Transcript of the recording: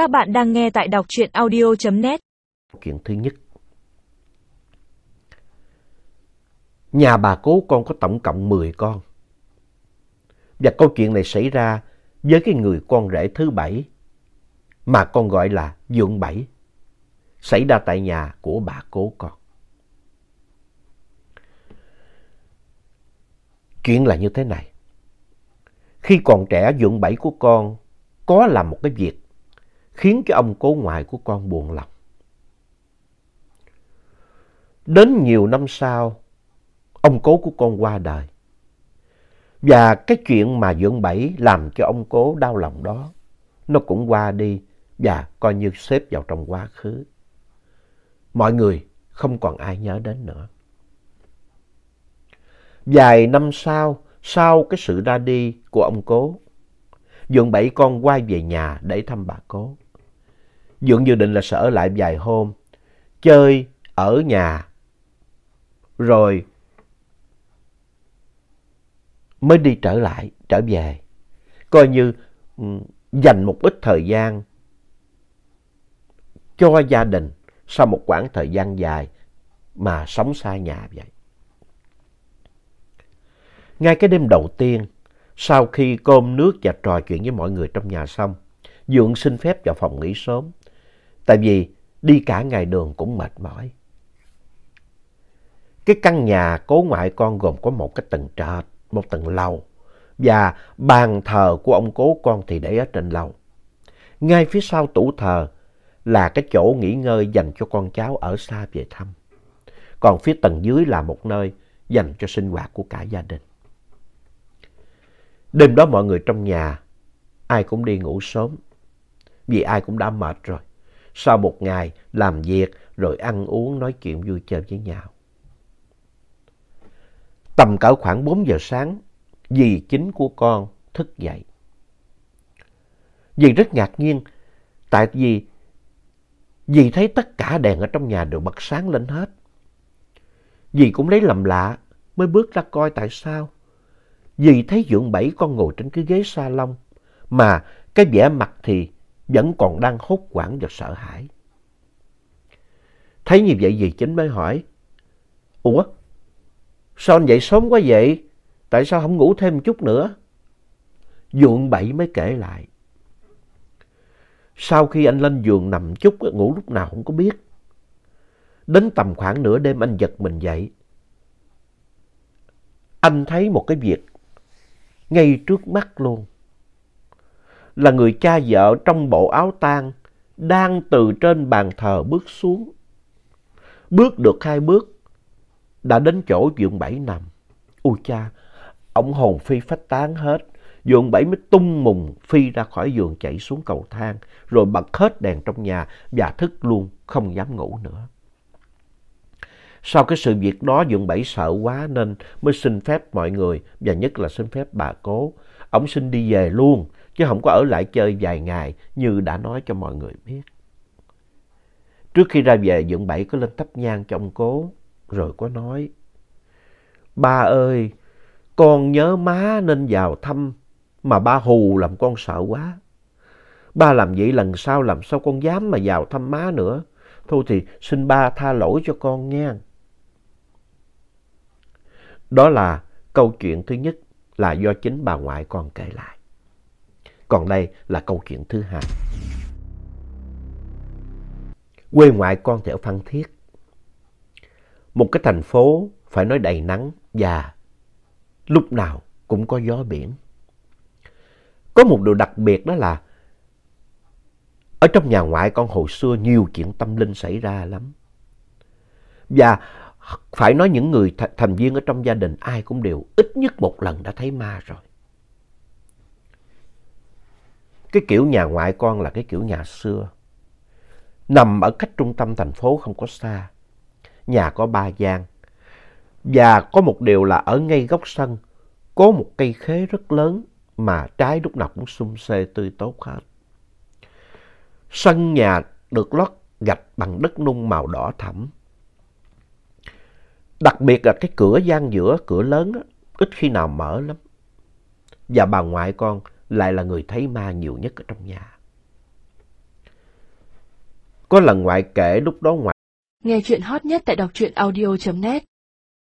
Các bạn đang nghe tại đọc truyện audio.net. Chuyện thứ nhất. Nhà bà cố con có tổng cộng 10 con. Và câu chuyện này xảy ra với cái người con rể thứ bảy, mà con gọi là Dượng Bảy. Xảy ra tại nhà của bà cố con. Chuyện là như thế này. Khi còn trẻ Dượng Bảy của con có làm một cái việc khiến cái ông cố ngoại của con buồn lòng. Đến nhiều năm sau, ông cố của con qua đời. Và cái chuyện mà dưỡng bảy làm cho ông cố đau lòng đó, nó cũng qua đi và coi như xếp vào trong quá khứ. Mọi người không còn ai nhớ đến nữa. Vài năm sau, sau cái sự ra đi của ông cố, Dượng bảy con quay về nhà để thăm bà cố. Dượng dự định là sẽ ở lại vài hôm, chơi ở nhà, rồi mới đi trở lại, trở về. Coi như dành một ít thời gian cho gia đình sau một quãng thời gian dài mà sống xa nhà vậy. Ngay cái đêm đầu tiên, sau khi cơm nước và trò chuyện với mọi người trong nhà xong, Dượng xin phép vào phòng nghỉ sớm. Tại vì đi cả ngày đường cũng mệt mỏi. Cái căn nhà cố ngoại con gồm có một cái tầng trệt, một tầng lầu. Và bàn thờ của ông cố con thì để ở trên lầu. Ngay phía sau tủ thờ là cái chỗ nghỉ ngơi dành cho con cháu ở xa về thăm. Còn phía tầng dưới là một nơi dành cho sinh hoạt của cả gia đình. Đêm đó mọi người trong nhà, ai cũng đi ngủ sớm, vì ai cũng đã mệt rồi. Sau một ngày làm việc rồi ăn uống nói chuyện vui chơi với nhau. Tầm cỡ khoảng 4 giờ sáng, dì chính của con thức dậy. Dì rất ngạc nhiên, tại vì dì thấy tất cả đèn ở trong nhà đều bật sáng lên hết. Dì cũng lấy làm lạ, mới bước ra coi tại sao. Dì thấy Dượng Bảy con ngồi trên cái ghế salon, mà cái vẻ mặt thì vẫn còn đang hốt hoảng và sợ hãi. Thấy như vậy dì chính mới hỏi, Ủa, sao anh dậy sớm quá vậy? Tại sao không ngủ thêm một chút nữa? Dượng Bảy mới kể lại. Sau khi anh lên giường nằm chút, ngủ lúc nào không có biết. Đến tầm khoảng nửa đêm anh giật mình dậy. Anh thấy một cái việc ngay trước mắt luôn. Là người cha vợ trong bộ áo tang đang từ trên bàn thờ bước xuống. Bước được hai bước, đã đến chỗ giường bảy nằm. Ôi cha, ông hồn phi phách tán hết. Dượng bảy mới tung mùng phi ra khỏi giường chạy xuống cầu thang, rồi bật hết đèn trong nhà và thức luôn, không dám ngủ nữa. Sau cái sự việc đó Dượng Bảy sợ quá nên mới xin phép mọi người và nhất là xin phép bà cố. Ông xin đi về luôn chứ không có ở lại chơi vài ngày như đã nói cho mọi người biết. Trước khi ra về Dượng Bảy có lên thắp nhang cho ông cố rồi có nói Ba ơi, con nhớ má nên vào thăm mà ba hù làm con sợ quá. Ba làm vậy lần sau làm sao con dám mà vào thăm má nữa. Thôi thì xin ba tha lỗi cho con nha. Đó là câu chuyện thứ nhất là do chính bà ngoại con kể lại. Còn đây là câu chuyện thứ hai. Quê ngoại con thì ở Phan Thiết. Một cái thành phố phải nói đầy nắng và lúc nào cũng có gió biển. Có một điều đặc biệt đó là ở trong nhà ngoại con hồi xưa nhiều chuyện tâm linh xảy ra lắm. Và phải nói những người th, thành viên ở trong gia đình ai cũng đều ít nhất một lần đã thấy ma rồi. Cái kiểu nhà ngoại con là cái kiểu nhà xưa. Nằm ở cách trung tâm thành phố không có xa. Nhà có ba gian. Và có một điều là ở ngay góc sân, có một cây khế rất lớn mà trái lúc nào cũng sum xê tươi tốt hết. Sân nhà được lót gạch bằng đất nung màu đỏ thẫm. Đặc biệt là cái cửa gian giữa, cửa lớn, á, ít khi nào mở lắm. Và bà ngoại con lại là người thấy ma nhiều nhất ở trong nhà. Có lần ngoại kể lúc đó ngoại Nghe chuyện hot nhất tại đọc truyện audio.net